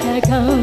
gotta go.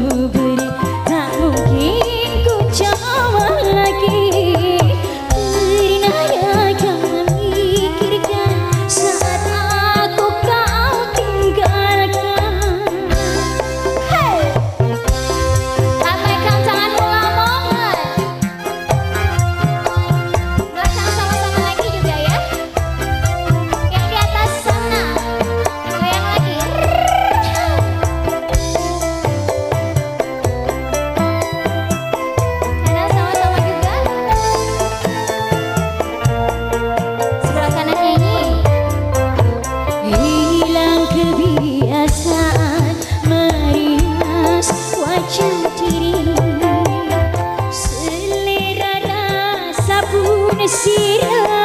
Shira.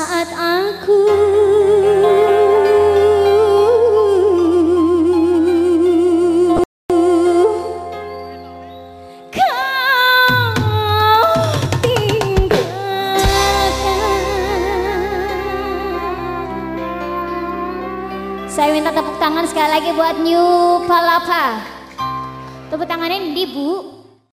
Saya minta tepuk tangan sekali lagi buat New Palapa. Tepuk tangannya di Bu.